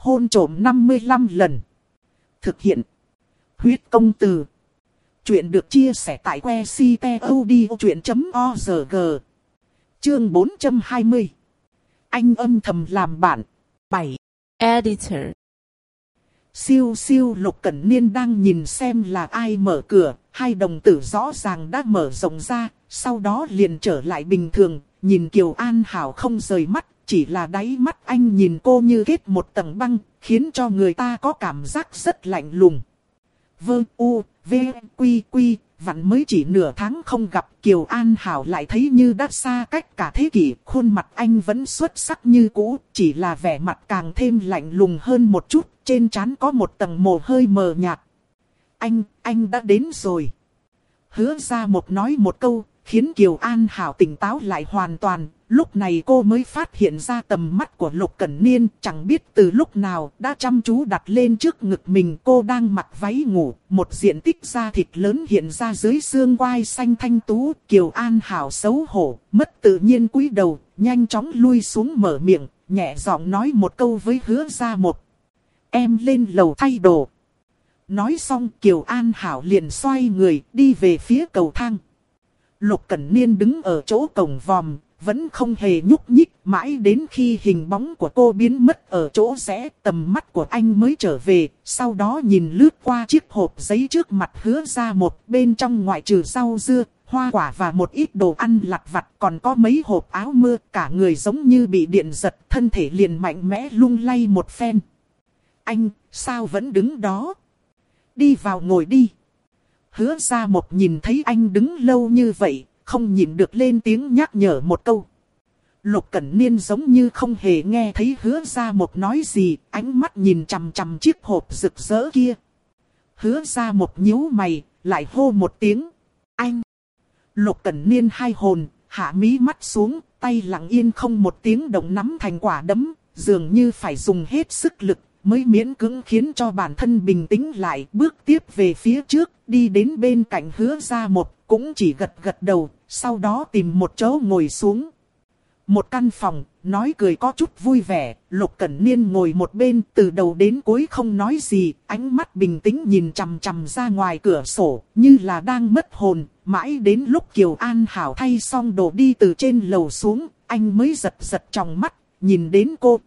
Hôn trổm 55 lần. Thực hiện. Huyết công từ. Chuyện được chia sẻ tại que ctod.org. Chương 420. Anh âm thầm làm bạn. 7. Editor. Siêu siêu lục cẩn niên đang nhìn xem là ai mở cửa, hai đồng tử rõ ràng đã mở rộng ra, sau đó liền trở lại bình thường, nhìn Kiều An Hảo không rời mắt, chỉ là đáy mắt anh nhìn cô như kết một tầng băng, khiến cho người ta có cảm giác rất lạnh lùng. Vơ u, v, quy quy, vặn mới chỉ nửa tháng không gặp Kiều An Hảo lại thấy như đã xa cách cả thế kỷ, khuôn mặt anh vẫn xuất sắc như cũ, chỉ là vẻ mặt càng thêm lạnh lùng hơn một chút, trên trán có một tầng mồ hơi mờ nhạt. Anh, anh đã đến rồi. Hứa ra một nói một câu, khiến Kiều An Hảo tỉnh táo lại hoàn toàn. Lúc này cô mới phát hiện ra tầm mắt của Lục Cẩn Niên, chẳng biết từ lúc nào đã chăm chú đặt lên trước ngực mình cô đang mặc váy ngủ, một diện tích da thịt lớn hiện ra dưới xương quai xanh thanh tú, Kiều An Hảo xấu hổ, mất tự nhiên cúi đầu, nhanh chóng lui xuống mở miệng, nhẹ giọng nói một câu với hứa ra một. Em lên lầu thay đồ. Nói xong Kiều An Hảo liền xoay người đi về phía cầu thang. Lục Cẩn Niên đứng ở chỗ cổng vòm, vẫn không hề nhúc nhích mãi đến khi hình bóng của cô biến mất ở chỗ rẽ tầm mắt của anh mới trở về, sau đó nhìn lướt qua chiếc hộp giấy trước mặt hứa ra một bên trong ngoại trừ rau dưa, hoa quả và một ít đồ ăn lặt vặt còn có mấy hộp áo mưa cả người giống như bị điện giật thân thể liền mạnh mẽ lung lay một phen. Anh, sao vẫn đứng đó? Đi vào ngồi đi. Hứa ra một nhìn thấy anh đứng lâu như vậy, không nhìn được lên tiếng nhắc nhở một câu. Lục Cẩn Niên giống như không hề nghe thấy hứa ra một nói gì, ánh mắt nhìn chằm chằm chiếc hộp rực rỡ kia. Hứa ra một nhíu mày, lại hô một tiếng. Anh! Lục Cẩn Niên hai hồn, hạ mí mắt xuống, tay lặng yên không một tiếng động nắm thành quả đấm, dường như phải dùng hết sức lực mới miễn cưỡng khiến cho bản thân bình tĩnh lại, bước tiếp về phía trước, đi đến bên cạnh hứa ra một, cũng chỉ gật gật đầu, sau đó tìm một chỗ ngồi xuống. Một căn phòng, nói cười có chút vui vẻ, Lục Cẩn Niên ngồi một bên từ đầu đến cuối không nói gì, ánh mắt bình tĩnh nhìn chằm chằm ra ngoài cửa sổ, như là đang mất hồn, mãi đến lúc Kiều An Hảo thay xong đồ đi từ trên lầu xuống, anh mới giật giật trong mắt, nhìn đến cô,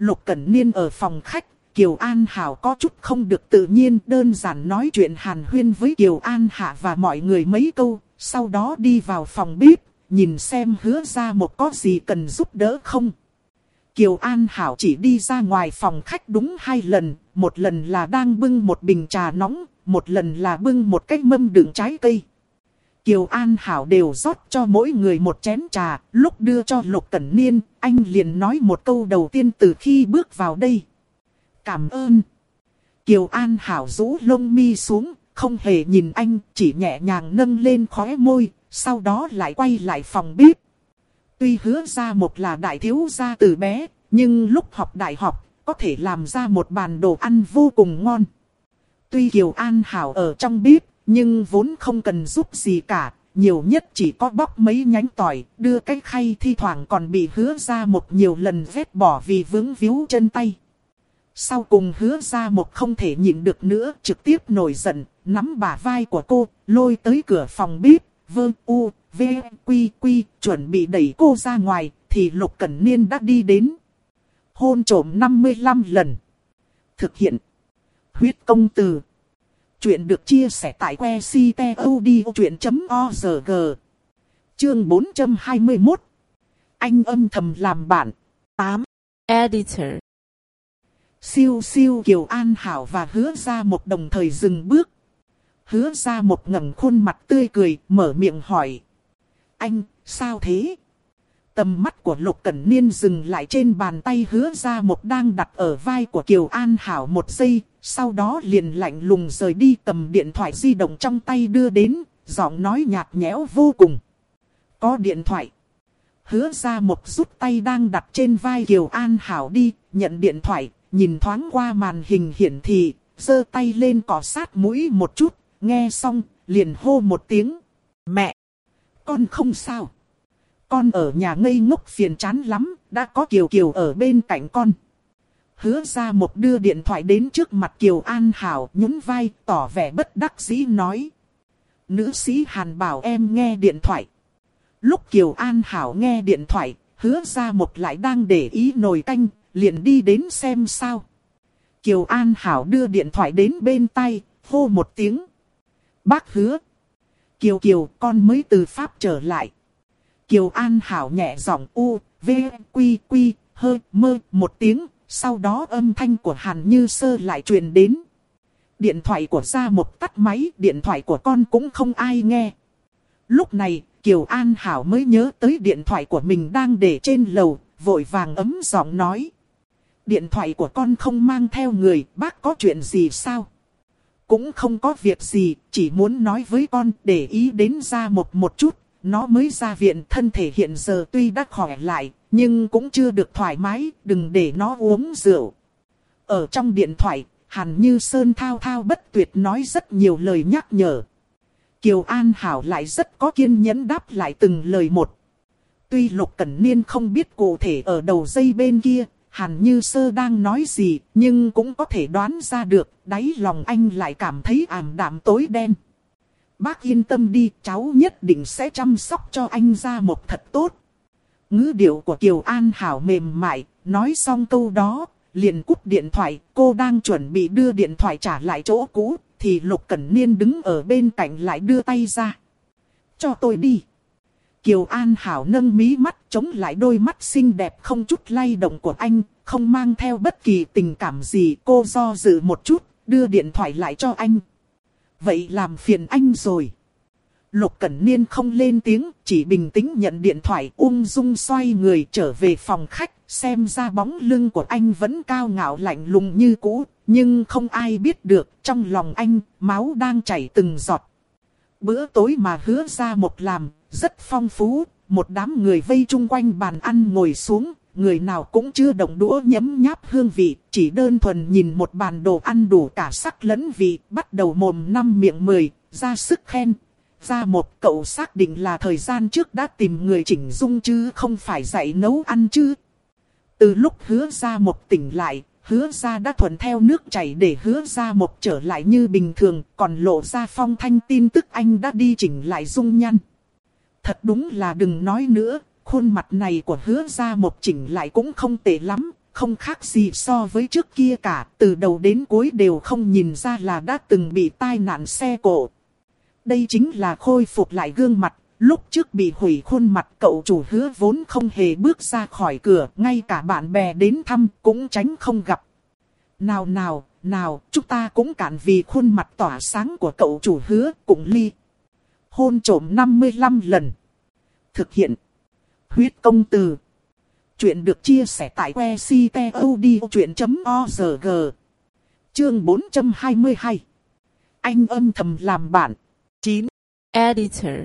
Lục Cẩn Niên ở phòng khách, Kiều An Hảo có chút không được tự nhiên đơn giản nói chuyện hàn huyên với Kiều An Hạ và mọi người mấy câu, sau đó đi vào phòng bếp, nhìn xem hứa ra một có gì cần giúp đỡ không. Kiều An Hảo chỉ đi ra ngoài phòng khách đúng hai lần, một lần là đang bưng một bình trà nóng, một lần là bưng một cái mâm đựng trái cây. Kiều An Hảo đều rót cho mỗi người một chén trà, lúc đưa cho Lục Cẩn Niên, anh liền nói một câu đầu tiên từ khi bước vào đây. Cảm ơn. Kiều An Hảo rũ lông mi xuống, không hề nhìn anh, chỉ nhẹ nhàng nâng lên khóe môi, sau đó lại quay lại phòng bếp. Tuy hứa ra một là đại thiếu gia từ bé, nhưng lúc học đại học, có thể làm ra một bàn đồ ăn vô cùng ngon. Tuy Kiều An Hảo ở trong bếp, nhưng vốn không cần giúp gì cả, nhiều nhất chỉ có bóc mấy nhánh tỏi, đưa cái khay thi thoảng còn bị hứa ra một nhiều lần vết bỏ vì vướng víu chân tay. Sau cùng hứa ra một không thể nhịn được nữa, trực tiếp nổi giận, nắm bả vai của cô, lôi tới cửa phòng bếp, vương u, v, quy quy, chuẩn bị đẩy cô ra ngoài, thì Lục Cẩn Niên đã đi đến. Hôn trổm 55 lần. Thực hiện. Huyết công từ. Chuyện được chia sẻ tại que ctod.org. Chương 421. Anh âm thầm làm bạn. 8. Editor. Siêu siêu Kiều An Hảo và hứa ra một đồng thời dừng bước. Hứa ra một ngẩng khuôn mặt tươi cười, mở miệng hỏi. Anh, sao thế? Tầm mắt của Lục Cẩn Niên dừng lại trên bàn tay hứa ra một đang đặt ở vai của Kiều An Hảo một giây, sau đó liền lạnh lùng rời đi cầm điện thoại di động trong tay đưa đến, giọng nói nhạt nhẽo vô cùng. Có điện thoại. Hứa ra một rút tay đang đặt trên vai Kiều An Hảo đi, nhận điện thoại, nhìn thoáng qua màn hình hiển thị, giơ tay lên cỏ sát mũi một chút, nghe xong, liền hô một tiếng. Mẹ! Con không sao. Con ở nhà ngây ngốc phiền chán lắm, đã có Kiều Kiều ở bên cạnh con hứa ra một đưa điện thoại đến trước mặt Kiều An Hảo nhún vai tỏ vẻ bất đắc dĩ nói. Nữ sĩ Hàn bảo em nghe điện thoại. Lúc Kiều An Hảo nghe điện thoại, hứa ra một lại đang để ý nồi canh, liền đi đến xem sao. Kiều An Hảo đưa điện thoại đến bên tay, hô một tiếng. Bác hứa. Kiều Kiều con mới từ Pháp trở lại. Kiều An Hảo nhẹ giọng u, v, quy, quy, hơ, mơ một tiếng, sau đó âm thanh của Hàn Như Sơ lại truyền đến. Điện thoại của ra một tắt máy, điện thoại của con cũng không ai nghe. Lúc này, Kiều An Hảo mới nhớ tới điện thoại của mình đang để trên lầu, vội vàng ấm giọng nói. Điện thoại của con không mang theo người, bác có chuyện gì sao? Cũng không có việc gì, chỉ muốn nói với con để ý đến ra một một chút. Nó mới ra viện thân thể hiện giờ tuy đã khỏe lại, nhưng cũng chưa được thoải mái, đừng để nó uống rượu. Ở trong điện thoại, Hàn Như Sơn thao thao bất tuyệt nói rất nhiều lời nhắc nhở. Kiều An Hảo lại rất có kiên nhẫn đáp lại từng lời một. Tuy Lục Cẩn Niên không biết cụ thể ở đầu dây bên kia, Hàn Như Sơ đang nói gì, nhưng cũng có thể đoán ra được, đáy lòng anh lại cảm thấy ảm đạm tối đen. Bác yên tâm đi, cháu nhất định sẽ chăm sóc cho anh ra một thật tốt. Ngữ điệu của Kiều An Hảo mềm mại, nói xong câu đó, liền cúp điện thoại, cô đang chuẩn bị đưa điện thoại trả lại chỗ cũ, thì Lục Cẩn Niên đứng ở bên cạnh lại đưa tay ra. Cho tôi đi. Kiều An Hảo nâng mí mắt chống lại đôi mắt xinh đẹp không chút lay động của anh, không mang theo bất kỳ tình cảm gì. Cô do dự một chút, đưa điện thoại lại cho anh. Vậy làm phiền anh rồi. Lục Cẩn Niên không lên tiếng, chỉ bình tĩnh nhận điện thoại ung dung xoay người trở về phòng khách, xem ra bóng lưng của anh vẫn cao ngạo lạnh lùng như cũ, nhưng không ai biết được trong lòng anh, máu đang chảy từng giọt. Bữa tối mà hứa ra một làm, rất phong phú, một đám người vây chung quanh bàn ăn ngồi xuống, người nào cũng chưa động đũa nhấm nháp hương vị, chỉ đơn thuần nhìn một bàn đồ ăn đủ cả sắc lẫn vị, bắt đầu mồm năm miệng mười, ra sức khen. Ra một cậu xác định là thời gian trước đã tìm người chỉnh dung chứ không phải dạy nấu ăn chứ. Từ lúc hứa ra một tỉnh lại, hứa ra đã thuận theo nước chảy để hứa ra một trở lại như bình thường, còn lộ ra phong thanh tin tức anh đã đi chỉnh lại dung nhăn. Thật đúng là đừng nói nữa, khuôn mặt này của hứa ra một chỉnh lại cũng không tệ lắm, không khác gì so với trước kia cả, từ đầu đến cuối đều không nhìn ra là đã từng bị tai nạn xe cộ. Đây chính là khôi phục lại gương mặt, lúc trước bị hủy khuôn mặt cậu chủ hứa vốn không hề bước ra khỏi cửa, ngay cả bạn bè đến thăm cũng tránh không gặp. Nào nào, nào, chúng ta cũng cản vì khuôn mặt tỏa sáng của cậu chủ hứa, cũng ly. Hôn trổm 55 lần. Thực hiện. Huyết công từ. Chuyện được chia sẻ tại que ctod.org. Chương 422. Anh âm thầm làm bạn. 9. Editor.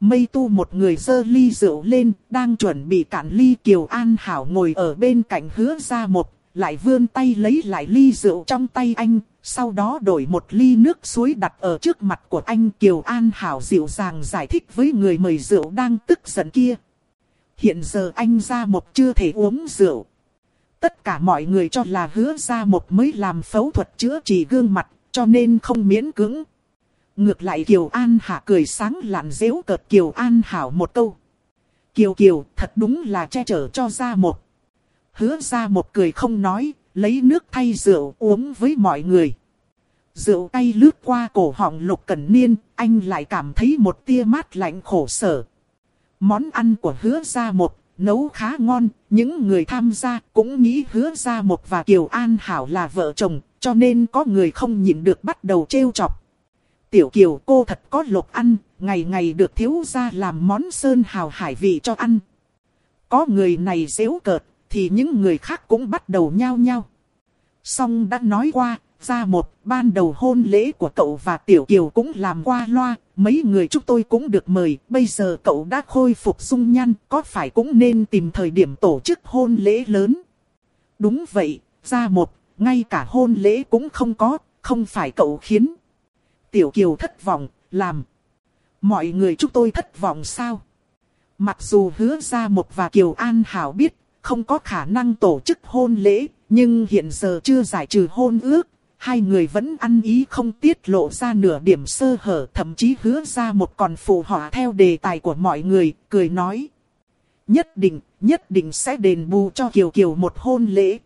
Mây tu một người dơ ly rượu lên, đang chuẩn bị cạn ly Kiều An Hảo ngồi ở bên cạnh hứa ra một, lại vươn tay lấy lại ly rượu trong tay anh, sau đó đổi một ly nước suối đặt ở trước mặt của anh Kiều An Hảo dịu dàng giải thích với người mời rượu đang tức giận kia. Hiện giờ anh ra một chưa thể uống rượu. Tất cả mọi người cho là hứa ra một mới làm phẫu thuật chữa trị gương mặt, cho nên không miễn cưỡng. Ngược lại Kiều An Hạ cười sáng lạn dễu cợt Kiều An Hảo một câu. Kiều Kiều thật đúng là che chở cho ra một. Hứa ra một cười không nói, lấy nước thay rượu uống với mọi người. Rượu tay lướt qua cổ họng lục cẩn niên, anh lại cảm thấy một tia mát lạnh khổ sở. Món ăn của hứa ra một, nấu khá ngon, những người tham gia cũng nghĩ hứa ra một và Kiều An Hảo là vợ chồng, cho nên có người không nhịn được bắt đầu trêu chọc. Tiểu Kiều cô thật có lộc ăn, ngày ngày được thiếu gia làm món sơn hào hải vị cho ăn. Có người này dễu cợt, thì những người khác cũng bắt đầu nhao nhao. Song đã nói qua, ra một, ban đầu hôn lễ của cậu và Tiểu Kiều cũng làm qua loa, mấy người chúng tôi cũng được mời, bây giờ cậu đã khôi phục dung nhan, có phải cũng nên tìm thời điểm tổ chức hôn lễ lớn. Đúng vậy, ra một, ngay cả hôn lễ cũng không có, không phải cậu khiến. Tiểu Kiều thất vọng, làm. Mọi người chúng tôi thất vọng sao? Mặc dù hứa ra một và Kiều An Hảo biết, không có khả năng tổ chức hôn lễ, nhưng hiện giờ chưa giải trừ hôn ước. Hai người vẫn ăn ý không tiết lộ ra nửa điểm sơ hở, thậm chí hứa ra một còn phù họa theo đề tài của mọi người, cười nói. Nhất định, nhất định sẽ đền bù cho Kiều Kiều một hôn lễ.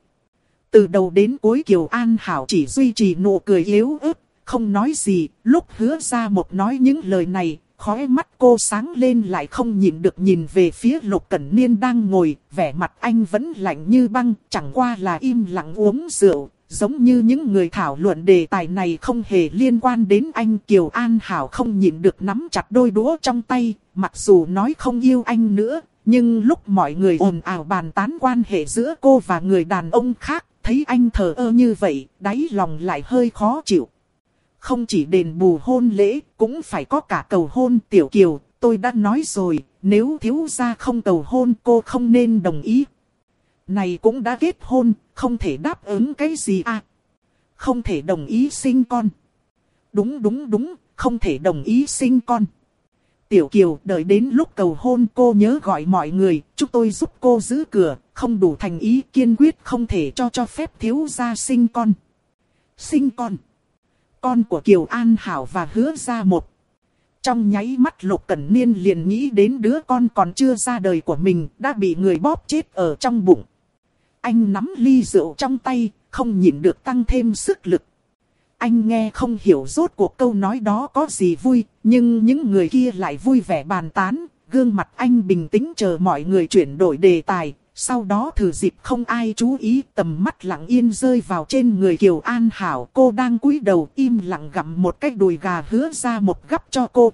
Từ đầu đến cuối Kiều An Hảo chỉ duy trì nụ cười yếu ớt, không nói gì, lúc hứa ra một nói những lời này, khóe mắt cô sáng lên lại không nhìn được nhìn về phía Lục Cẩn Niên đang ngồi, vẻ mặt anh vẫn lạnh như băng, chẳng qua là im lặng uống rượu, giống như những người thảo luận đề tài này không hề liên quan đến anh Kiều An Hảo không nhìn được nắm chặt đôi đũa trong tay, mặc dù nói không yêu anh nữa, nhưng lúc mọi người ồn ào bàn tán quan hệ giữa cô và người đàn ông khác, thấy anh thờ ơ như vậy, đáy lòng lại hơi khó chịu. Không chỉ đền bù hôn lễ, cũng phải có cả cầu hôn tiểu kiều, tôi đã nói rồi, nếu thiếu gia không cầu hôn cô không nên đồng ý. Này cũng đã kết hôn, không thể đáp ứng cái gì à? Không thể đồng ý sinh con. Đúng đúng đúng, không thể đồng ý sinh con. Tiểu Kiều đợi đến lúc cầu hôn cô nhớ gọi mọi người, chúng tôi giúp cô giữ cửa, không đủ thành ý kiên quyết không thể cho cho phép thiếu gia sinh con. Sinh con. Con của Kiều An Hảo và hứa ra một. Trong nháy mắt Lục Cẩn Niên liền nghĩ đến đứa con còn chưa ra đời của mình đã bị người bóp chết ở trong bụng. Anh nắm ly rượu trong tay, không nhịn được tăng thêm sức lực. Anh nghe không hiểu rốt cuộc câu nói đó có gì vui, nhưng những người kia lại vui vẻ bàn tán, gương mặt anh bình tĩnh chờ mọi người chuyển đổi đề tài, sau đó thử dịp không ai chú ý tầm mắt lặng yên rơi vào trên người Kiều An Hảo. Cô đang cúi đầu im lặng gặm một cái đùi gà hứa ra một gắp cho cô.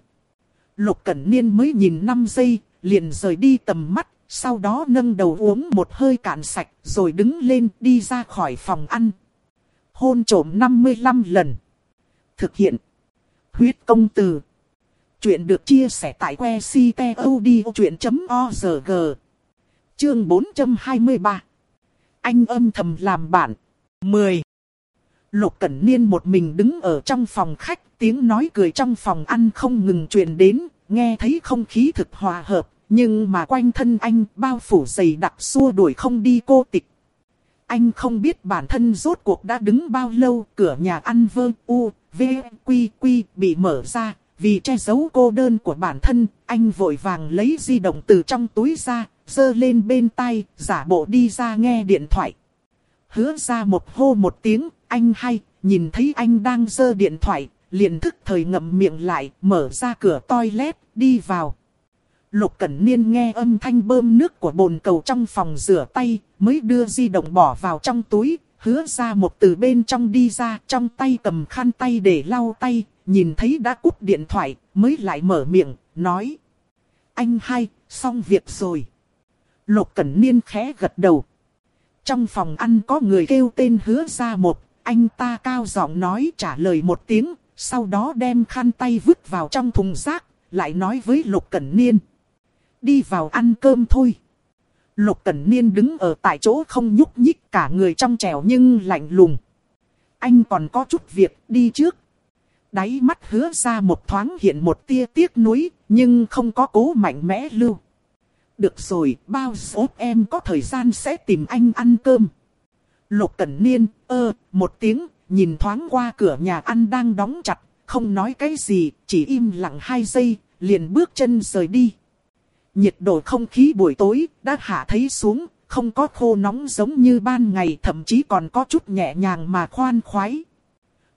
Lục Cẩn Niên mới nhìn 5 giây, liền rời đi tầm mắt, sau đó nâng đầu uống một hơi cạn sạch, rồi đứng lên đi ra khỏi phòng ăn. Hôn trổm 55 lần. Thực hiện. Huyết công từ. Chuyện được chia sẻ tại que ctod.org. Chương 423. Anh âm thầm làm bạn. 10. Lục Cẩn Niên một mình đứng ở trong phòng khách, tiếng nói cười trong phòng ăn không ngừng truyền đến, nghe thấy không khí thực hòa hợp, nhưng mà quanh thân anh bao phủ dày đặc xua đuổi không đi cô tịch. Anh không biết bản thân rốt cuộc đã đứng bao lâu, cửa nhà ăn vơ u, v, quy quy bị mở ra, vì che giấu cô đơn của bản thân, anh vội vàng lấy di động từ trong túi ra, giơ lên bên tay, giả bộ đi ra nghe điện thoại. Hứa ra một hô một tiếng, anh hay, nhìn thấy anh đang giơ điện thoại, liền thức thời ngậm miệng lại, mở ra cửa toilet, đi vào. Lục Cẩn Niên nghe âm thanh bơm nước của bồn cầu trong phòng rửa tay, mới đưa di động bỏ vào trong túi, hứa ra một từ bên trong đi ra, trong tay cầm khăn tay để lau tay, nhìn thấy đã cúp điện thoại, mới lại mở miệng, nói. Anh hai xong việc rồi. Lục Cẩn Niên khẽ gật đầu. Trong phòng ăn có người kêu tên hứa ra một, anh ta cao giọng nói trả lời một tiếng, sau đó đem khăn tay vứt vào trong thùng rác, lại nói với Lục Cẩn Niên. Đi vào ăn cơm thôi. Lục Cẩn Niên đứng ở tại chỗ không nhúc nhích cả người trong trèo nhưng lạnh lùng. Anh còn có chút việc đi trước. Đáy mắt hứa ra một thoáng hiện một tia tiếc nuối, nhưng không có cố mạnh mẽ lưu. Được rồi, bao số em có thời gian sẽ tìm anh ăn cơm. Lục Cẩn Niên, ơ, một tiếng, nhìn thoáng qua cửa nhà ăn đang đóng chặt, không nói cái gì, chỉ im lặng hai giây, liền bước chân rời đi. Nhiệt độ không khí buổi tối đã hạ thấy xuống, không có khô nóng giống như ban ngày thậm chí còn có chút nhẹ nhàng mà khoan khoái.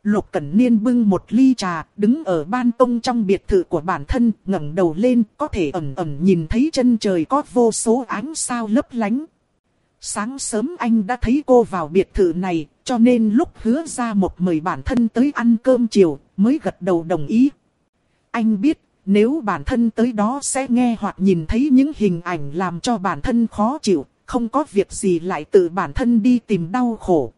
Lục Cẩn Niên bưng một ly trà, đứng ở ban công trong biệt thự của bản thân, ngẩng đầu lên, có thể ẩn ẩn nhìn thấy chân trời có vô số ánh sao lấp lánh. Sáng sớm anh đã thấy cô vào biệt thự này, cho nên lúc hứa ra một mời bản thân tới ăn cơm chiều, mới gật đầu đồng ý. Anh biết, nếu bản thân tới đó sẽ nghe hoặc nhìn thấy những hình ảnh làm cho bản thân khó chịu, không có việc gì lại tự bản thân đi tìm đau khổ.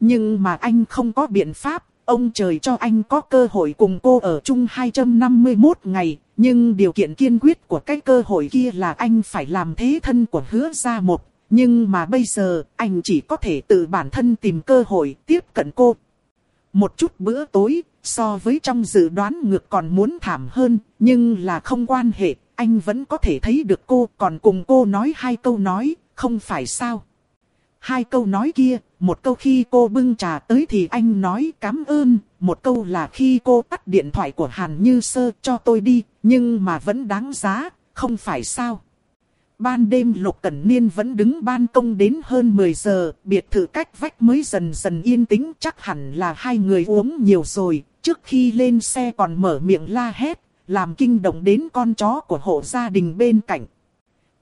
Nhưng mà anh không có biện pháp, ông trời cho anh có cơ hội cùng cô ở chung 251 ngày, nhưng điều kiện kiên quyết của cái cơ hội kia là anh phải làm thế thân của hứa gia một. Nhưng mà bây giờ, anh chỉ có thể tự bản thân tìm cơ hội tiếp cận cô. Một chút bữa tối, so với trong dự đoán ngược còn muốn thảm hơn, nhưng là không quan hệ, anh vẫn có thể thấy được cô còn cùng cô nói hai câu nói, không phải sao? Hai câu nói kia, một câu khi cô bưng trà tới thì anh nói cảm ơn, một câu là khi cô tắt điện thoại của Hàn Như Sơ cho tôi đi, nhưng mà vẫn đáng giá, không phải sao? Ban đêm Lục Cẩn Niên vẫn đứng ban công đến hơn 10 giờ, biệt thự cách vách mới dần dần yên tĩnh chắc hẳn là hai người uống nhiều rồi, trước khi lên xe còn mở miệng la hét, làm kinh động đến con chó của hộ gia đình bên cạnh.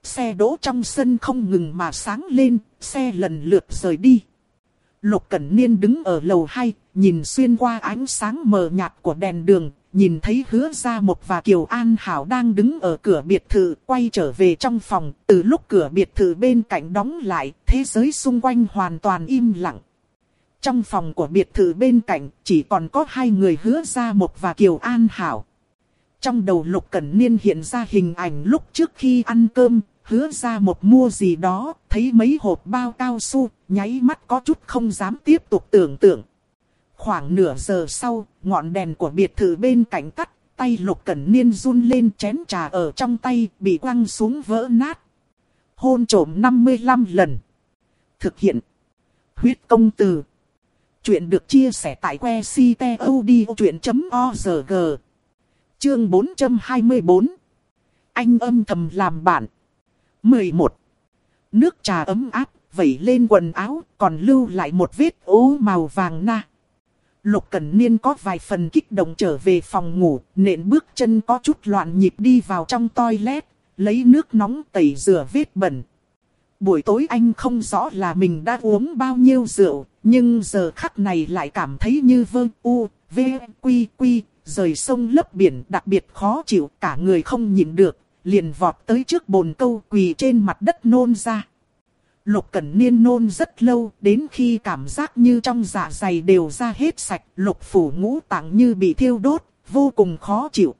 Xe đỗ trong sân không ngừng mà sáng lên, xe lần lượt rời đi. Lục Cẩn Niên đứng ở lầu 2, nhìn xuyên qua ánh sáng mờ nhạt của đèn đường, nhìn thấy hứa ra một và Kiều An Hảo đang đứng ở cửa biệt thự quay trở về trong phòng. Từ lúc cửa biệt thự bên cạnh đóng lại, thế giới xung quanh hoàn toàn im lặng. Trong phòng của biệt thự bên cạnh chỉ còn có hai người hứa ra một và Kiều An Hảo. Trong đầu Lục Cẩn Niên hiện ra hình ảnh lúc trước khi ăn cơm, hứa ra một mua gì đó, thấy mấy hộp bao cao su, nháy mắt có chút không dám tiếp tục tưởng tượng. Khoảng nửa giờ sau, ngọn đèn của biệt thự bên cạnh tắt, tay Lục Cẩn Niên run lên chén trà ở trong tay, bị quăng xuống vỡ nát. Hôn trổm 55 lần. Thực hiện. Huyết công từ. Chuyện được chia sẻ tại que ctod.org. Chương 424. Anh âm thầm làm bạn. 11. Nước trà ấm áp, vẩy lên quần áo, còn lưu lại một vết ố màu vàng na. Lục Cẩn Niên có vài phần kích động trở về phòng ngủ, nện bước chân có chút loạn nhịp đi vào trong toilet, lấy nước nóng tẩy rửa vết bẩn. Buổi tối anh không rõ là mình đã uống bao nhiêu rượu, nhưng giờ khắc này lại cảm thấy như vơ u, v, quy, quy, rời sông lấp biển đặc biệt khó chịu, cả người không nhịn được, liền vọt tới trước bồn câu quỳ trên mặt đất nôn ra. Lục Cẩn Niên nôn rất lâu, đến khi cảm giác như trong dạ dày đều ra hết sạch, lục phủ ngũ tạng như bị thiêu đốt, vô cùng khó chịu.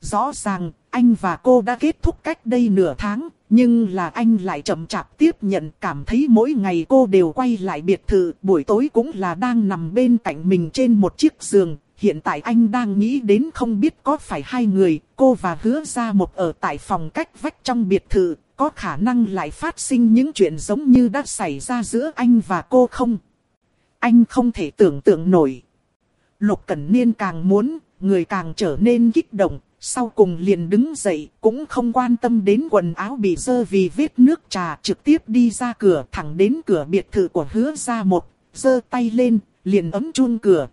Rõ ràng, anh và cô đã kết thúc cách đây nửa tháng, nhưng là anh lại chậm chạp tiếp nhận cảm thấy mỗi ngày cô đều quay lại biệt thự, buổi tối cũng là đang nằm bên cạnh mình trên một chiếc giường. Hiện tại anh đang nghĩ đến không biết có phải hai người, cô và hứa ra một ở tại phòng cách vách trong biệt thự, có khả năng lại phát sinh những chuyện giống như đã xảy ra giữa anh và cô không? Anh không thể tưởng tượng nổi. Lục Cẩn Niên càng muốn, người càng trở nên kích động, sau cùng liền đứng dậy, cũng không quan tâm đến quần áo bị dơ vì vết nước trà, trực tiếp đi ra cửa, thẳng đến cửa biệt thự của hứa ra một, dơ tay lên, liền ấm chun cửa.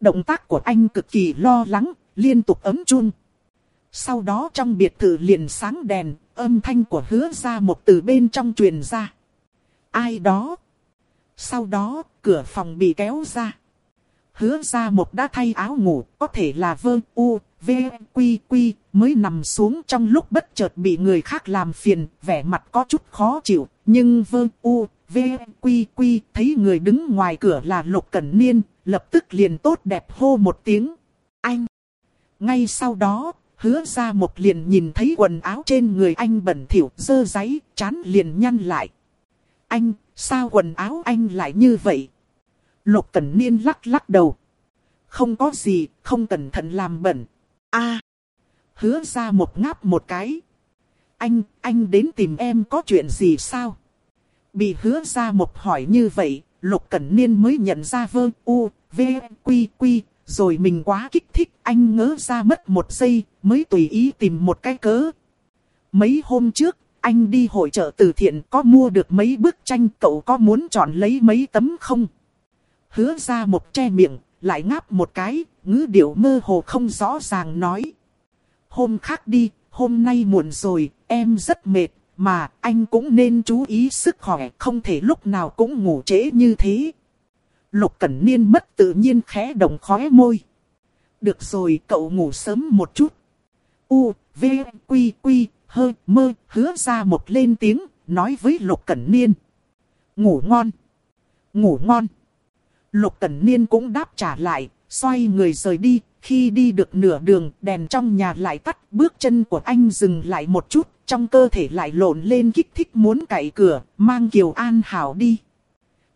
Động tác của anh cực kỳ lo lắng, liên tục ấm chun. Sau đó trong biệt thự liền sáng đèn, âm thanh của hứa ra một từ bên trong truyền ra. Ai đó? Sau đó, cửa phòng bị kéo ra. Hứa ra một đã thay áo ngủ, có thể là vơ u, v, quy quy, mới nằm xuống trong lúc bất chợt bị người khác làm phiền, vẻ mặt có chút khó chịu. Nhưng vơ u, v, quy quy, thấy người đứng ngoài cửa là Lục Cẩn Niên, lập tức liền tốt đẹp hô một tiếng. Anh! Ngay sau đó, hứa ra một liền nhìn thấy quần áo trên người anh bẩn thỉu, dơ giấy, chán liền nhăn lại. Anh, sao quần áo anh lại như vậy? Lục Cẩn Niên lắc lắc đầu. Không có gì, không cẩn thận làm bẩn. a hứa ra một ngáp một cái. Anh, anh đến tìm em có chuyện gì sao? Bị hứa ra một hỏi như vậy, Lục Cẩn Niên mới nhận ra vơ u, v, quy quy, rồi mình quá kích thích, anh ngỡ ra mất một giây, mới tùy ý tìm một cái cớ. Mấy hôm trước, anh đi hội trợ từ thiện có mua được mấy bức tranh, cậu có muốn chọn lấy mấy tấm không? Hứa ra một che miệng, lại ngáp một cái, ngữ điệu mơ hồ không rõ ràng nói. Hôm khác đi, hôm nay muộn rồi, em rất mệt, mà anh cũng nên chú ý sức khỏe, không thể lúc nào cũng ngủ trễ như thế. Lục Cẩn Niên mất tự nhiên khẽ động khóe môi. Được rồi cậu ngủ sớm một chút. U, V, Quy, Quy, hơ, mơ, hứa ra một lên tiếng, nói với Lục Cẩn Niên. Ngủ ngon. Ngủ ngon. Lục Cẩn Niên cũng đáp trả lại, xoay người rời đi. Khi đi được nửa đường, đèn trong nhà lại tắt, bước chân của anh dừng lại một chút, trong cơ thể lại lộn lên kích thích muốn cậy cửa, mang Kiều An Hảo đi.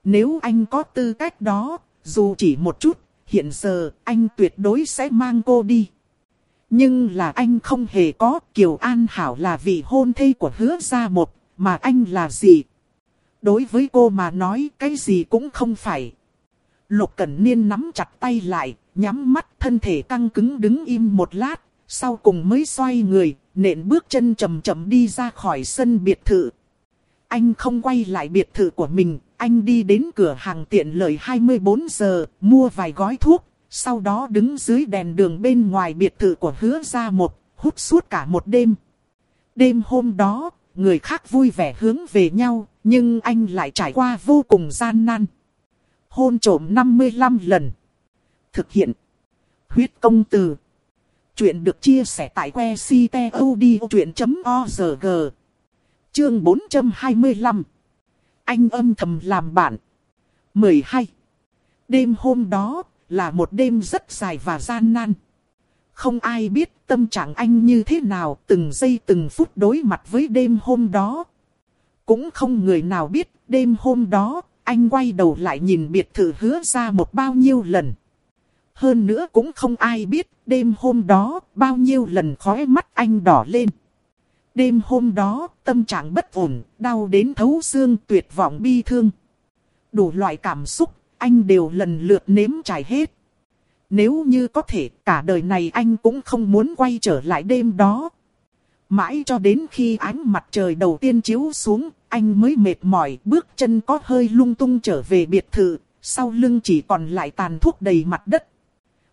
Nếu anh có tư cách đó, dù chỉ một chút, hiện giờ anh tuyệt đối sẽ mang cô đi. Nhưng là anh không hề có, Kiều An Hảo là vị hôn thê của hứa gia một, mà anh là gì? Đối với cô mà nói cái gì cũng không phải. Lục Cẩn Niên nắm chặt tay lại, nhắm mắt thân thể căng cứng đứng im một lát, sau cùng mới xoay người, nện bước chân chậm chậm đi ra khỏi sân biệt thự. Anh không quay lại biệt thự của mình, anh đi đến cửa hàng tiện lợi 24 giờ, mua vài gói thuốc, sau đó đứng dưới đèn đường bên ngoài biệt thự của hứa ra một, hút suốt cả một đêm. Đêm hôm đó, người khác vui vẻ hướng về nhau, nhưng anh lại trải qua vô cùng gian nan. Hôn trổm 55 lần. Thực hiện. Huyết công từ. Chuyện được chia sẻ tại que ctod.org. Chương 425. Anh âm thầm làm bạn. 12. Đêm hôm đó là một đêm rất dài và gian nan. Không ai biết tâm trạng anh như thế nào, từng giây từng phút đối mặt với đêm hôm đó. Cũng không người nào biết đêm hôm đó anh quay đầu lại nhìn biệt thự hứa ra một bao nhiêu lần. Hơn nữa cũng không ai biết đêm hôm đó bao nhiêu lần khói mắt anh đỏ lên. Đêm hôm đó tâm trạng bất ổn, đau đến thấu xương tuyệt vọng bi thương. Đủ loại cảm xúc anh đều lần lượt nếm trải hết. Nếu như có thể cả đời này anh cũng không muốn quay trở lại đêm đó. Mãi cho đến khi ánh mặt trời đầu tiên chiếu xuống, anh mới mệt mỏi bước chân có hơi lung tung trở về biệt thự, sau lưng chỉ còn lại tàn thuốc đầy mặt đất.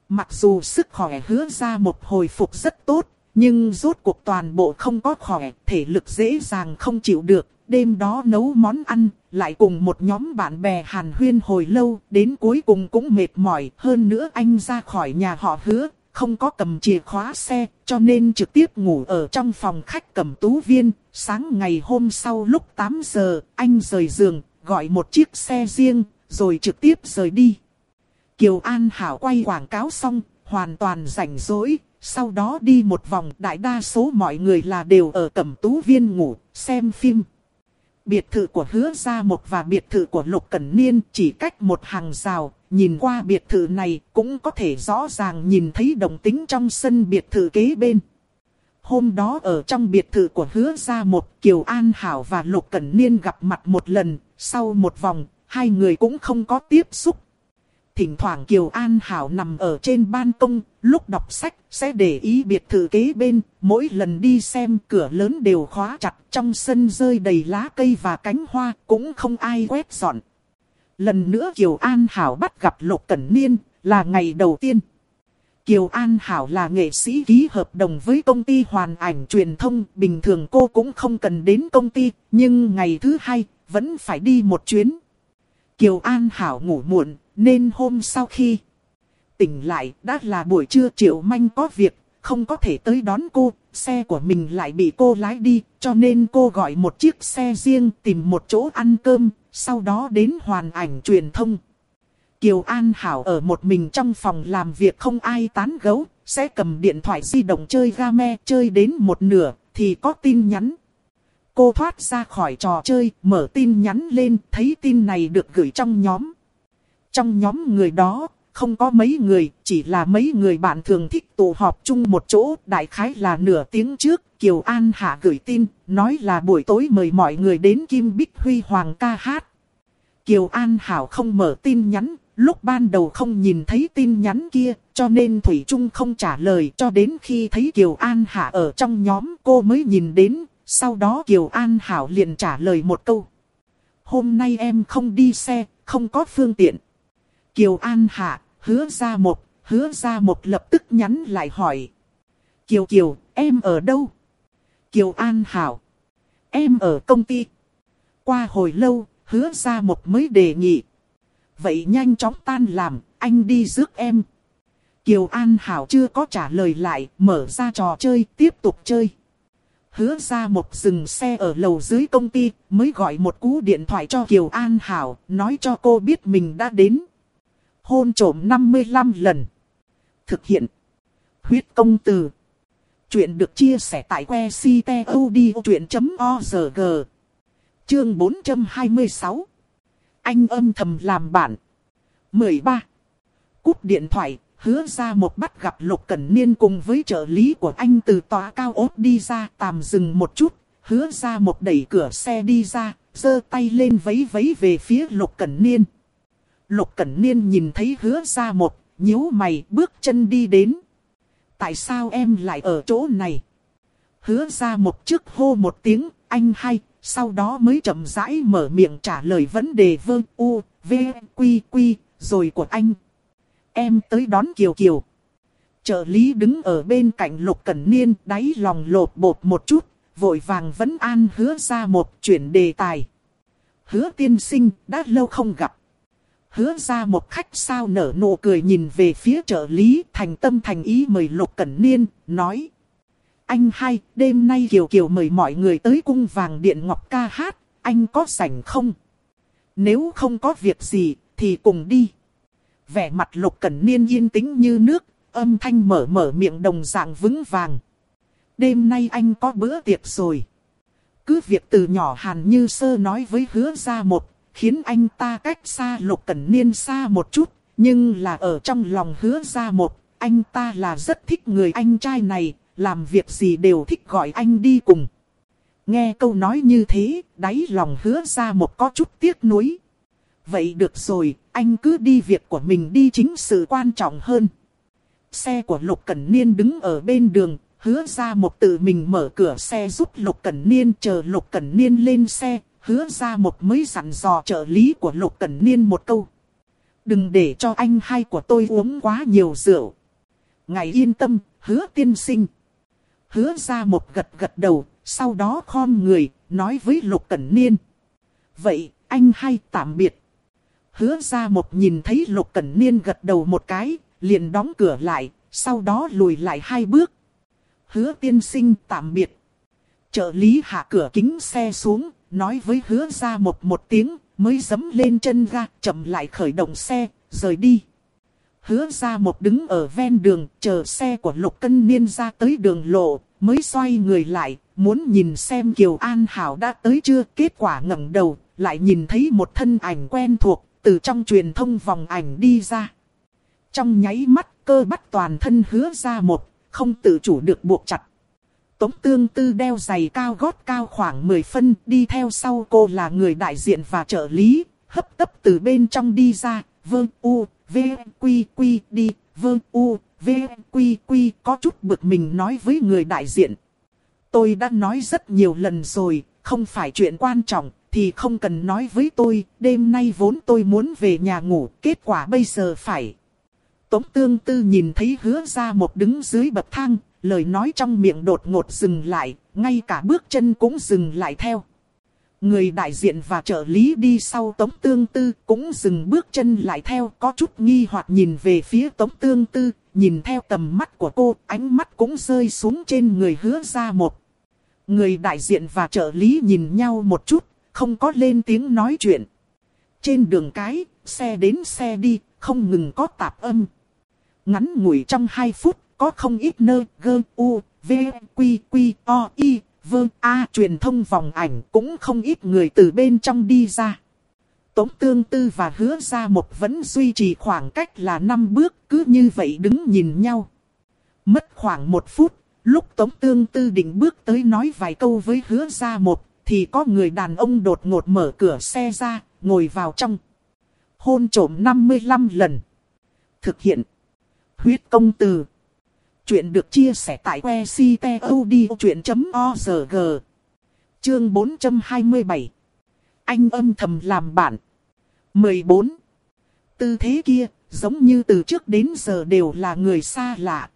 Mặc dù sức khỏe hứa ra một hồi phục rất tốt, nhưng rốt cuộc toàn bộ không có khỏe, thể lực dễ dàng không chịu được. Đêm đó nấu món ăn, lại cùng một nhóm bạn bè hàn huyên hồi lâu, đến cuối cùng cũng mệt mỏi. Hơn nữa anh ra khỏi nhà họ hứa, không có cầm chìa khóa xe, cho nên trực tiếp ngủ ở trong phòng khách cầm tú viên. Sáng ngày hôm sau lúc 8 giờ, anh rời giường, gọi một chiếc xe riêng, rồi trực tiếp rời đi. Kiều An Hảo quay quảng cáo xong, hoàn toàn rảnh rỗi, sau đó đi một vòng đại đa số mọi người là đều ở cẩm tú viên ngủ, xem phim. Biệt thự của hứa gia một và biệt thự của Lục Cẩn Niên chỉ cách một hàng rào, nhìn qua biệt thự này cũng có thể rõ ràng nhìn thấy đồng tính trong sân biệt thự kế bên. Hôm đó ở trong biệt thự của hứa gia một Kiều An Hảo và Lục Cẩn Niên gặp mặt một lần, sau một vòng, hai người cũng không có tiếp xúc thỉnh thoảng Kiều An Hảo nằm ở trên ban công, lúc đọc sách sẽ để ý biệt thự kế bên, mỗi lần đi xem cửa lớn đều khóa chặt, trong sân rơi đầy lá cây và cánh hoa, cũng không ai quét dọn. Lần nữa Kiều An Hảo bắt gặp Lục Cẩn Niên, là ngày đầu tiên. Kiều An Hảo là nghệ sĩ ký hợp đồng với công ty hoàn ảnh truyền thông, bình thường cô cũng không cần đến công ty, nhưng ngày thứ hai, vẫn phải đi một chuyến. Kiều An Hảo ngủ muộn, nên hôm sau khi tỉnh lại đã là buổi trưa Triệu Manh có việc, không có thể tới đón cô, xe của mình lại bị cô lái đi, cho nên cô gọi một chiếc xe riêng tìm một chỗ ăn cơm, sau đó đến hoàn ảnh truyền thông. Kiều An Hảo ở một mình trong phòng làm việc không ai tán gấu, sẽ cầm điện thoại di động chơi game, chơi đến một nửa, thì có tin nhắn. Cô thoát ra khỏi trò chơi, mở tin nhắn lên, thấy tin này được gửi trong nhóm. Trong nhóm người đó, không có mấy người, chỉ là mấy người bạn thường thích tụ họp chung một chỗ. Đại khái là nửa tiếng trước, Kiều An Hạ gửi tin, nói là buổi tối mời mọi người đến Kim Bích Huy Hoàng ca hát. Kiều An Hảo không mở tin nhắn, lúc ban đầu không nhìn thấy tin nhắn kia, cho nên Thủy Trung không trả lời cho đến khi thấy Kiều An Hạ ở trong nhóm cô mới nhìn đến, sau đó Kiều An Hảo liền trả lời một câu. Hôm nay em không đi xe, không có phương tiện. Kiều An Hạ, hứa ra một, hứa ra một lập tức nhắn lại hỏi. Kiều Kiều, em ở đâu? Kiều An Hảo. Em ở công ty. Qua hồi lâu, hứa ra một mới đề nghị. Vậy nhanh chóng tan làm, anh đi rước em. Kiều An Hảo chưa có trả lời lại, mở ra trò chơi, tiếp tục chơi. Hứa ra một dừng xe ở lầu dưới công ty, mới gọi một cú điện thoại cho Kiều An Hảo, nói cho cô biết mình đã đến hôn trổm 55 lần. Thực hiện. Huyết công từ. Chuyện được chia sẻ tại que ctod.org. Chương 426. Anh âm thầm làm bạn. 13. Cúp điện thoại, hứa ra một bắt gặp Lục Cẩn Niên cùng với trợ lý của anh từ tòa cao ốt đi ra tạm dừng một chút. hứa ra một đẩy cửa xe đi ra, giơ tay lên vấy vấy về phía Lục Cẩn Niên. Lục Cẩn Niên nhìn thấy hứa ra một, nhíu mày bước chân đi đến. Tại sao em lại ở chỗ này? Hứa ra một trước hô một tiếng, anh hai sau đó mới chậm rãi mở miệng trả lời vấn đề vơ u, v, quy quy, rồi của anh. Em tới đón Kiều Kiều. Trợ lý đứng ở bên cạnh Lục Cẩn Niên, đáy lòng lột bột một chút, vội vàng vẫn an hứa ra một chuyển đề tài. Hứa tiên sinh, đã lâu không gặp. Hứa ra một khách sao nở nụ cười nhìn về phía trợ lý, thành tâm thành ý mời Lục Cẩn Niên, nói. Anh hai, đêm nay Kiều Kiều mời mọi người tới cung vàng điện ngọc ca hát, anh có sảnh không? Nếu không có việc gì, thì cùng đi. Vẻ mặt Lục Cẩn Niên yên tĩnh như nước, âm thanh mở mở miệng đồng dạng vững vàng. Đêm nay anh có bữa tiệc rồi. Cứ việc từ nhỏ Hàn Như Sơ nói với hứa ra một, khiến anh ta cách xa Lục Cẩn Niên xa một chút, nhưng là ở trong lòng hứa ra một, anh ta là rất thích người anh trai này, làm việc gì đều thích gọi anh đi cùng. Nghe câu nói như thế, đáy lòng hứa ra một có chút tiếc nuối. Vậy được rồi, anh cứ đi việc của mình đi chính sự quan trọng hơn. Xe của Lục Cẩn Niên đứng ở bên đường, hứa ra một tự mình mở cửa xe giúp Lục Cẩn Niên chờ Lục Cẩn Niên lên xe, hứa ra một mới dặn dò trợ lý của Lục Cẩn Niên một câu. Đừng để cho anh hai của tôi uống quá nhiều rượu. Ngài yên tâm, hứa tiên sinh. Hứa ra một gật gật đầu, sau đó khom người, nói với Lục Cẩn Niên. Vậy, anh hai tạm biệt. Hứa ra một nhìn thấy Lục Cẩn Niên gật đầu một cái, liền đóng cửa lại, sau đó lùi lại hai bước. Hứa tiên sinh tạm biệt. Trợ lý hạ cửa kính xe xuống, nói với hứa ra một một tiếng, mới dấm lên chân ga, chậm lại khởi động xe, rời đi. Hứa ra một đứng ở ven đường, chờ xe của Lục Cân Niên ra tới đường lộ, mới xoay người lại, muốn nhìn xem Kiều An Hảo đã tới chưa. Kết quả ngẩng đầu, lại nhìn thấy một thân ảnh quen thuộc, từ trong truyền thông vòng ảnh đi ra. Trong nháy mắt, cơ bắt toàn thân hứa ra một, không tự chủ được buộc chặt. Tống tương tư đeo giày cao gót cao khoảng 10 phân, đi theo sau cô là người đại diện và trợ lý, hấp tấp từ bên trong đi ra, vương u, v, quy quy đi, vương u, v, quy quy có chút bực mình nói với người đại diện. Tôi đã nói rất nhiều lần rồi, không phải chuyện quan trọng, thì không cần nói với tôi, đêm nay vốn tôi muốn về nhà ngủ, kết quả bây giờ phải. Tống tương tư nhìn thấy hứa ra một đứng dưới bậc thang, lời nói trong miệng đột ngột dừng lại, ngay cả bước chân cũng dừng lại theo. Người đại diện và trợ lý đi sau tống tương tư cũng dừng bước chân lại theo có chút nghi hoặc nhìn về phía tống tương tư, nhìn theo tầm mắt của cô, ánh mắt cũng rơi xuống trên người hứa ra một. Người đại diện và trợ lý nhìn nhau một chút, không có lên tiếng nói chuyện. Trên đường cái, xe đến xe đi, không ngừng có tạp âm. Ngắn ngủi trong 2 phút, có không ít nơi gơ u, v, quy, quy, o, y, vương a truyền thông vòng ảnh cũng không ít người từ bên trong đi ra. Tống tương tư và hứa ra một vẫn duy trì khoảng cách là 5 bước, cứ như vậy đứng nhìn nhau. Mất khoảng một phút, lúc tống tương tư định bước tới nói vài câu với hứa ra một, thì có người đàn ông đột ngột mở cửa xe ra, ngồi vào trong. Hôn trổm 55 lần. Thực hiện. Huyết công từ. Chuyện được chia sẻ tại que ctod.org. Chương 427. Anh âm thầm làm bạn. 14. Tư thế kia, giống như từ trước đến giờ đều là người xa lạ.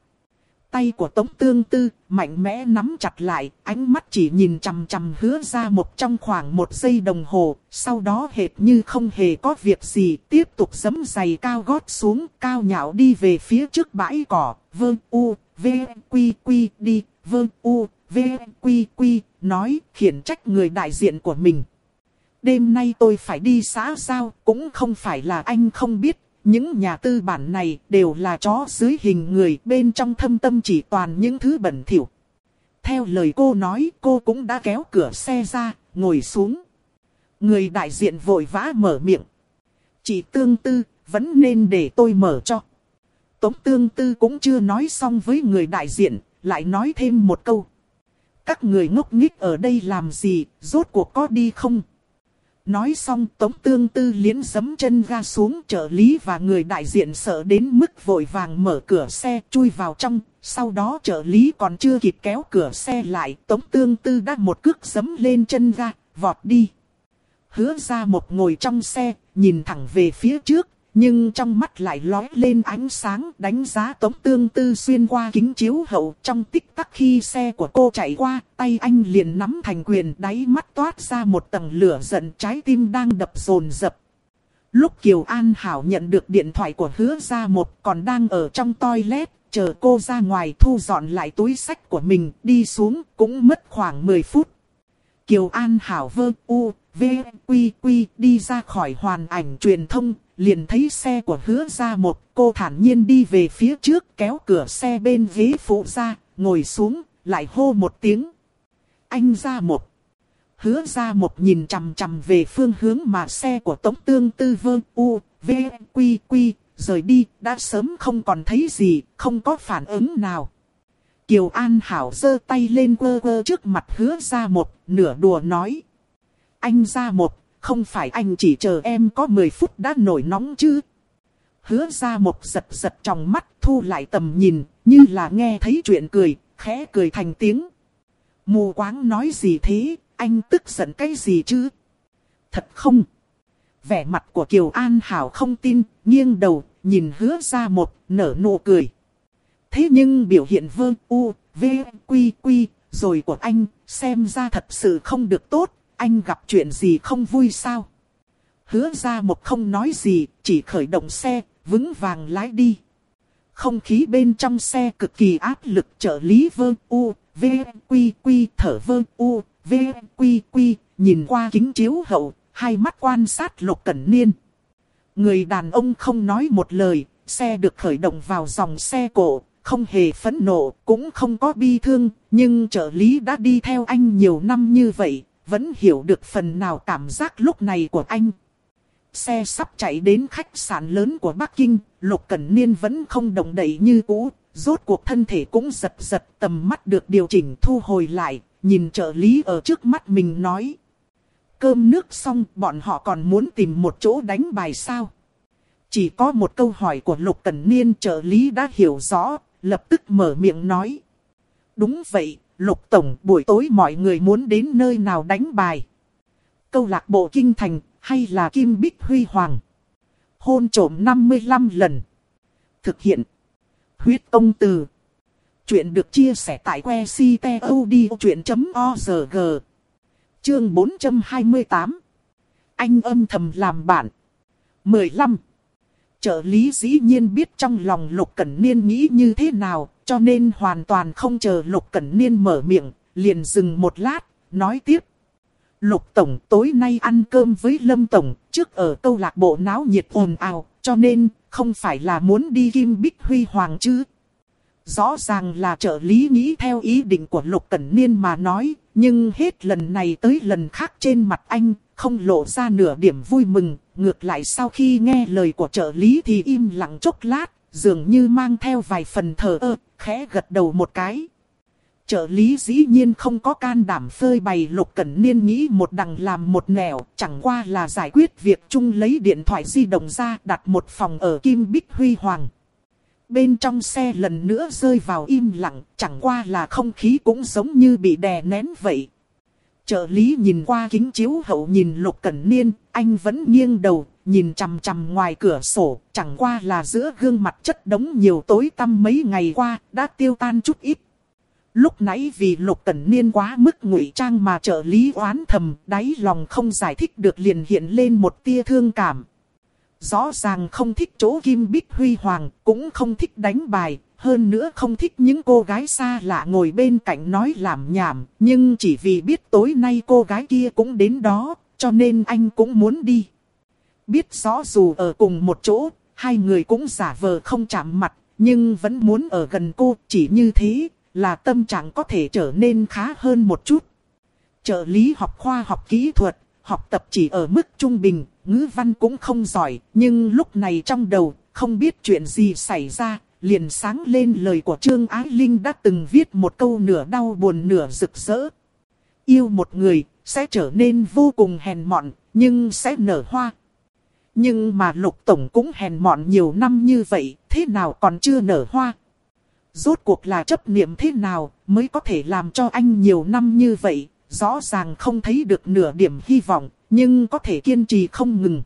Tay của Tống Tương Tư, mạnh mẽ nắm chặt lại, ánh mắt chỉ nhìn chằm chằm hứa ra một trong khoảng một giây đồng hồ, sau đó hệt như không hề có việc gì, tiếp tục giấm giày cao gót xuống, cao nhạo đi về phía trước bãi cỏ, vương u, v, quy quy đi, vương u, v, quy quy, nói, khiển trách người đại diện của mình. Đêm nay tôi phải đi xã giao, cũng không phải là anh không biết, những nhà tư bản này đều là chó dưới hình người bên trong thâm tâm chỉ toàn những thứ bẩn thỉu. Theo lời cô nói cô cũng đã kéo cửa xe ra, ngồi xuống. Người đại diện vội vã mở miệng. Chị tương tư, vẫn nên để tôi mở cho. Tống tương tư cũng chưa nói xong với người đại diện, lại nói thêm một câu. Các người ngốc nghích ở đây làm gì, rốt cuộc có đi không? Nói xong Tống Tương Tư liến giấm chân ga xuống trợ lý và người đại diện sợ đến mức vội vàng mở cửa xe chui vào trong. Sau đó trợ lý còn chưa kịp kéo cửa xe lại Tống Tương Tư đã một cước giấm lên chân ga, vọt đi. Hứa ra một ngồi trong xe, nhìn thẳng về phía trước, nhưng trong mắt lại lói lên ánh sáng đánh giá tống tương tư xuyên qua kính chiếu hậu trong tích tắc khi xe của cô chạy qua, tay anh liền nắm thành quyền đáy mắt toát ra một tầng lửa giận trái tim đang đập rồn rập. Lúc Kiều An Hảo nhận được điện thoại của hứa ra một còn đang ở trong toilet, chờ cô ra ngoài thu dọn lại túi sách của mình đi xuống cũng mất khoảng 10 phút. Kiều An Hảo vơ u, v, quy quy đi ra khỏi hoàn ảnh truyền thông, liền thấy xe của hứa ra một, cô thản nhiên đi về phía trước kéo cửa xe bên ghế phụ ra, ngồi xuống, lại hô một tiếng. Anh ra một. Hứa ra một nhìn chằm chằm về phương hướng mà xe của Tống Tương Tư Vương U, V, Quy, Quy, rời đi, đã sớm không còn thấy gì, không có phản ứng nào. Kiều An Hảo giơ tay lên quơ quơ trước mặt hứa ra một, nửa đùa nói. Anh ra một, không phải anh chỉ chờ em có 10 phút đã nổi nóng chứ. Hứa ra một giật giật trong mắt thu lại tầm nhìn, như là nghe thấy chuyện cười, khẽ cười thành tiếng. Mù quáng nói gì thế, anh tức giận cái gì chứ? Thật không? Vẻ mặt của Kiều An Hảo không tin, nghiêng đầu, nhìn hứa ra một, nở nụ cười. Thế nhưng biểu hiện vơ u, v, quy quy, rồi của anh, xem ra thật sự không được tốt, anh gặp chuyện gì không vui sao? Hứa ra một không nói gì, chỉ khởi động xe, vững vàng lái đi. Không khí bên trong xe cực kỳ áp lực trợ lý vơ u, v, quy quy thở vơ u, v, quy quy, nhìn qua kính chiếu hậu, hai mắt quan sát lục cẩn niên. Người đàn ông không nói một lời, xe được khởi động vào dòng xe cổ, không hề phẫn nộ, cũng không có bi thương, nhưng trợ lý đã đi theo anh nhiều năm như vậy, vẫn hiểu được phần nào cảm giác lúc này của anh. Xe sắp chạy đến khách sạn lớn của Bắc Kinh, Lục Cẩn Niên vẫn không động đậy như cũ, rốt cuộc thân thể cũng giật giật tầm mắt được điều chỉnh thu hồi lại, nhìn trợ lý ở trước mắt mình nói. Cơm nước xong bọn họ còn muốn tìm một chỗ đánh bài sao? Chỉ có một câu hỏi của Lục Cẩn Niên trợ lý đã hiểu rõ, lập tức mở miệng nói. Đúng vậy, Lục Tổng, buổi tối mọi người muốn đến nơi nào đánh bài. Câu lạc bộ Kinh Thành, hay là Kim Bích Huy Hoàng. Hôn trổm 55 lần. Thực hiện. Huyết ông từ. Chuyện được chia sẻ tại que ctod.org. Chương 428. Anh âm thầm làm bạn. 15. Trợ lý dĩ nhiên biết trong lòng Lục Cẩn Niên nghĩ như thế nào, cho nên hoàn toàn không chờ Lục Cẩn Niên mở miệng, liền dừng một lát, nói tiếp. Lục Tổng tối nay ăn cơm với Lâm Tổng, trước ở câu lạc bộ náo nhiệt ồn ào, cho nên không phải là muốn đi Kim Bích Huy Hoàng chứ. Rõ ràng là trợ lý nghĩ theo ý định của Lục Cẩn Niên mà nói, nhưng hết lần này tới lần khác trên mặt anh, không lộ ra nửa điểm vui mừng, ngược lại sau khi nghe lời của trợ lý thì im lặng chốc lát, dường như mang theo vài phần thờ ơ, khẽ gật đầu một cái. Trợ lý dĩ nhiên không có can đảm phơi bày lục cẩn niên nghĩ một đằng làm một nẻo, chẳng qua là giải quyết việc chung lấy điện thoại di động ra đặt một phòng ở Kim Bích Huy Hoàng. Bên trong xe lần nữa rơi vào im lặng, chẳng qua là không khí cũng giống như bị đè nén vậy. Trợ lý nhìn qua kính chiếu hậu nhìn lục cẩn niên, anh vẫn nghiêng đầu, nhìn chằm chằm ngoài cửa sổ, chẳng qua là giữa gương mặt chất đống nhiều tối tăm mấy ngày qua, đã tiêu tan chút ít. Lúc nãy vì lục cẩn niên quá mức ngụy trang mà trợ lý oán thầm, đáy lòng không giải thích được liền hiện lên một tia thương cảm. Rõ ràng không thích chỗ kim bích huy hoàng, cũng không thích đánh bài, hơn nữa không thích những cô gái xa lạ ngồi bên cạnh nói làm nhảm, nhưng chỉ vì biết tối nay cô gái kia cũng đến đó, cho nên anh cũng muốn đi. Biết rõ dù ở cùng một chỗ, hai người cũng giả vờ không chạm mặt, nhưng vẫn muốn ở gần cô, chỉ như thế, là tâm trạng có thể trở nên khá hơn một chút. Trợ lý học khoa học kỹ thuật, học tập chỉ ở mức trung bình, ngữ văn cũng không giỏi, nhưng lúc này trong đầu, không biết chuyện gì xảy ra, liền sáng lên lời của Trương Ái Linh đã từng viết một câu nửa đau buồn nửa rực rỡ. Yêu một người, sẽ trở nên vô cùng hèn mọn, nhưng sẽ nở hoa. Nhưng mà lục tổng cũng hèn mọn nhiều năm như vậy, thế nào còn chưa nở hoa? Rốt cuộc là chấp niệm thế nào mới có thể làm cho anh nhiều năm như vậy, rõ ràng không thấy được nửa điểm hy vọng, nhưng có thể kiên trì không ngừng.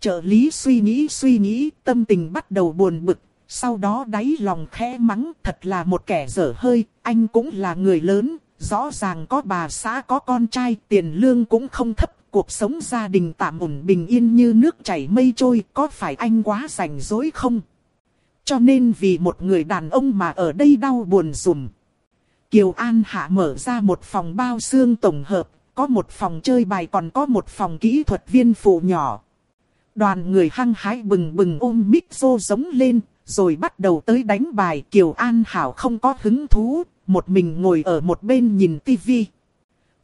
Trợ lý suy nghĩ suy nghĩ, tâm tình bắt đầu buồn bực, sau đó đáy lòng khẽ mắng thật là một kẻ dở hơi, anh cũng là người lớn, rõ ràng có bà xã có con trai, tiền lương cũng không thấp, cuộc sống gia đình tạm ổn bình yên như nước chảy mây trôi, có phải anh quá rảnh rỗi không? Cho nên vì một người đàn ông mà ở đây đau buồn rùm. Kiều An Hạ mở ra một phòng bao xương tổng hợp, có một phòng chơi bài còn có một phòng kỹ thuật viên phụ nhỏ. Đoàn người hăng hái bừng bừng ôm mic rô giống lên, rồi bắt đầu tới đánh bài. Kiều An Hảo không có hứng thú, một mình ngồi ở một bên nhìn tivi.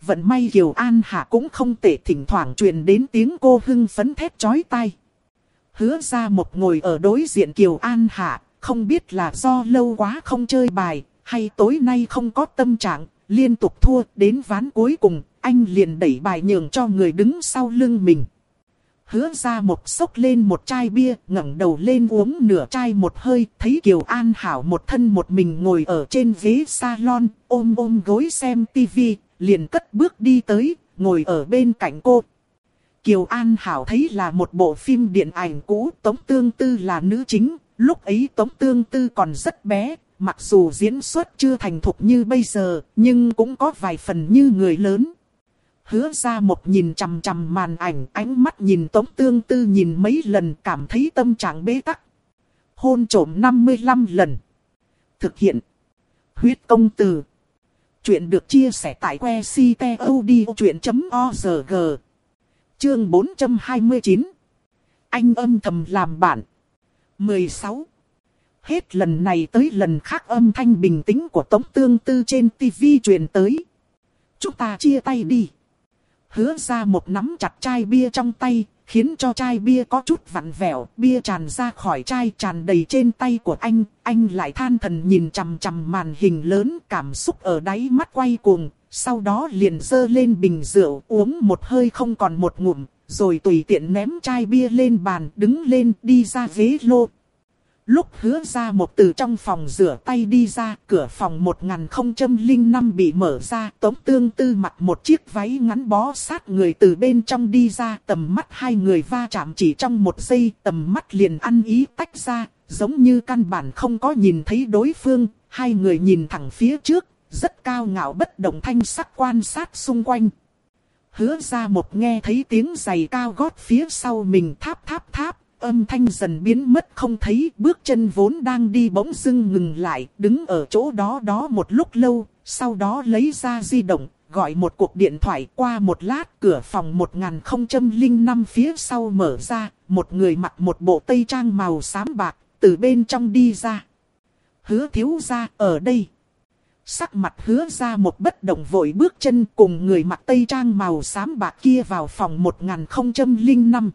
Vận may Kiều An Hạ cũng không tệ thỉnh thoảng truyền đến tiếng cô hưng phấn thét chói tai. Hứa ra một ngồi ở đối diện Kiều An Hạ, không biết là do lâu quá không chơi bài, hay tối nay không có tâm trạng, liên tục thua đến ván cuối cùng, anh liền đẩy bài nhường cho người đứng sau lưng mình. Hứa ra một sốc lên một chai bia, ngẩng đầu lên uống nửa chai một hơi, thấy Kiều An Hảo một thân một mình ngồi ở trên ghế salon, ôm ôm gối xem tivi, liền cất bước đi tới, ngồi ở bên cạnh cô. Kiều An Hảo thấy là một bộ phim điện ảnh cũ, Tống Tương Tư là nữ chính, lúc ấy Tống Tương Tư còn rất bé, mặc dù diễn xuất chưa thành thục như bây giờ, nhưng cũng có vài phần như người lớn. Hứa ra một nhìn chằm chằm màn ảnh, ánh mắt nhìn Tống Tương Tư nhìn mấy lần cảm thấy tâm trạng bế tắc. Hôn trổm 55 lần. Thực hiện. Huyết công từ. Chuyện được chia sẻ tại que ctod.org. Chương 429. Anh âm thầm làm bạn. 16. Hết lần này tới lần khác âm thanh bình tĩnh của Tống Tương Tư trên TV truyền tới. Chúng ta chia tay đi. Hứa ra một nắm chặt chai bia trong tay, khiến cho chai bia có chút vặn vẹo, bia tràn ra khỏi chai tràn đầy trên tay của anh, anh lại than thần nhìn chằm chằm màn hình lớn, cảm xúc ở đáy mắt quay cuồng, sau đó liền dơ lên bình rượu uống một hơi không còn một ngụm, rồi tùy tiện ném chai bia lên bàn, đứng lên đi ra ghế lô. Lúc hứa ra một từ trong phòng rửa tay đi ra, cửa phòng 1005 bị mở ra, tống tương tư mặc một chiếc váy ngắn bó sát người từ bên trong đi ra, tầm mắt hai người va chạm chỉ trong một giây, tầm mắt liền ăn ý tách ra, giống như căn bản không có nhìn thấy đối phương, hai người nhìn thẳng phía trước, rất cao ngạo bất động thanh sắc quan sát xung quanh. Hứa ra một nghe thấy tiếng giày cao gót phía sau mình tháp tháp tháp, âm thanh dần biến mất không thấy, bước chân vốn đang đi bỗng dưng ngừng lại, đứng ở chỗ đó đó một lúc lâu, sau đó lấy ra di động, gọi một cuộc điện thoại qua một lát, cửa phòng 1005 phía sau mở ra, một người mặc một bộ tây trang màu xám bạc, từ bên trong đi ra. Hứa thiếu ra, ở đây. Sắc mặt hứa ra một bất động vội bước chân cùng người mặc tây trang màu xám bạc kia vào phòng 1005.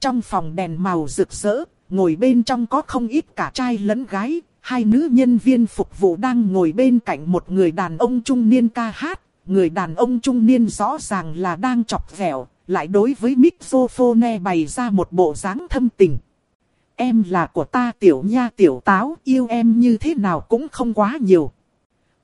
Trong phòng đèn màu rực rỡ, ngồi bên trong có không ít cả trai lẫn gái, hai nữ nhân viên phục vụ đang ngồi bên cạnh một người đàn ông trung niên ca hát. Người đàn ông trung niên rõ ràng là đang chọc vẻo, lại đối với mixophone bày ra một bộ dáng thâm tình. Em là của ta tiểu nha tiểu táo, yêu em như thế nào cũng không quá nhiều.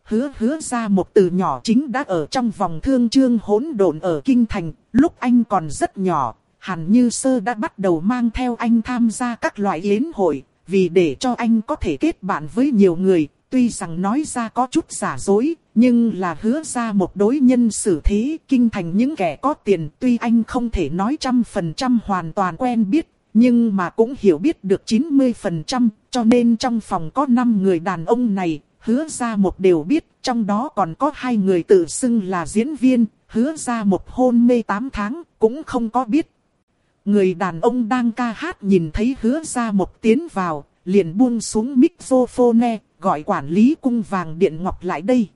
Hứa hứa ra một từ nhỏ chính đã ở trong vòng thương trương hỗn độn ở Kinh Thành, lúc anh còn rất nhỏ, Hàn Như Sơ đã bắt đầu mang theo anh tham gia các loại yến hội, vì để cho anh có thể kết bạn với nhiều người, tuy rằng nói ra có chút giả dối, nhưng là hứa ra một đối nhân xử thế kinh thành những kẻ có tiền. Tuy anh không thể nói trăm phần trăm hoàn toàn quen biết, nhưng mà cũng hiểu biết được 90%, cho nên trong phòng có 5 người đàn ông này, hứa ra một đều biết, trong đó còn có hai người tự xưng là diễn viên, hứa ra một hôn mê 8 tháng, cũng không có biết. Người đàn ông đang ca hát nhìn thấy hứa ra một tiến vào, liền buông xuống microphone, gọi quản lý cung vàng điện ngọc lại đây.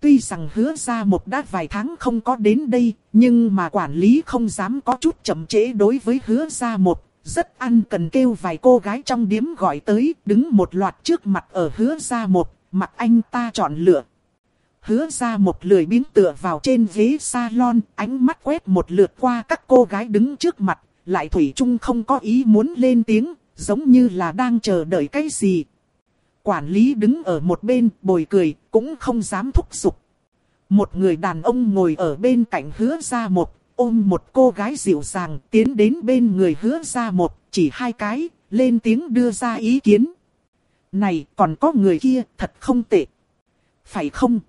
Tuy rằng hứa ra một đã vài tháng không có đến đây, nhưng mà quản lý không dám có chút chậm trễ đối với hứa ra một. rất ăn cần kêu vài cô gái trong điếm gọi tới, đứng một loạt trước mặt ở hứa ra một, mặt anh ta chọn lựa. Hứa ra một lười biếng tựa vào trên ghế salon, ánh mắt quét một lượt qua các cô gái đứng trước mặt, lại Thủy chung không có ý muốn lên tiếng, giống như là đang chờ đợi cái gì. Quản lý đứng ở một bên, bồi cười, cũng không dám thúc giục. Một người đàn ông ngồi ở bên cạnh hứa ra một, ôm một cô gái dịu dàng, tiến đến bên người hứa ra một, chỉ hai cái, lên tiếng đưa ra ý kiến. Này, còn có người kia, thật không tệ. Phải không?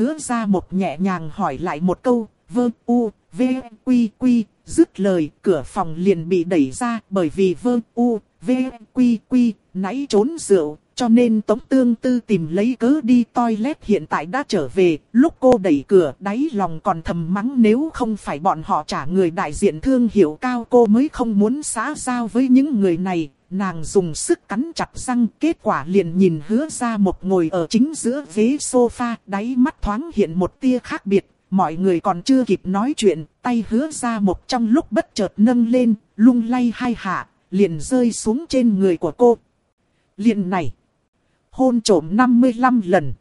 Hứa ra một nhẹ nhàng hỏi lại một câu, vơ u, v, quy quy, dứt lời, cửa phòng liền bị đẩy ra bởi vì vơ u, v, quy quy, nãy trốn rượu, cho nên Tống Tương Tư tìm lấy cớ đi toilet hiện tại đã trở về, lúc cô đẩy cửa đáy lòng còn thầm mắng nếu không phải bọn họ trả người đại diện thương hiệu cao cô mới không muốn xã giao với những người này. Nàng dùng sức cắn chặt răng, kết quả liền nhìn hứa ra một ngồi ở chính giữa ghế sofa, đáy mắt thoáng hiện một tia khác biệt. Mọi người còn chưa kịp nói chuyện, tay hứa ra một trong lúc bất chợt nâng lên, lung lay hai hạ, liền rơi xuống trên người của cô. Liền này hôn trổm 55 lần.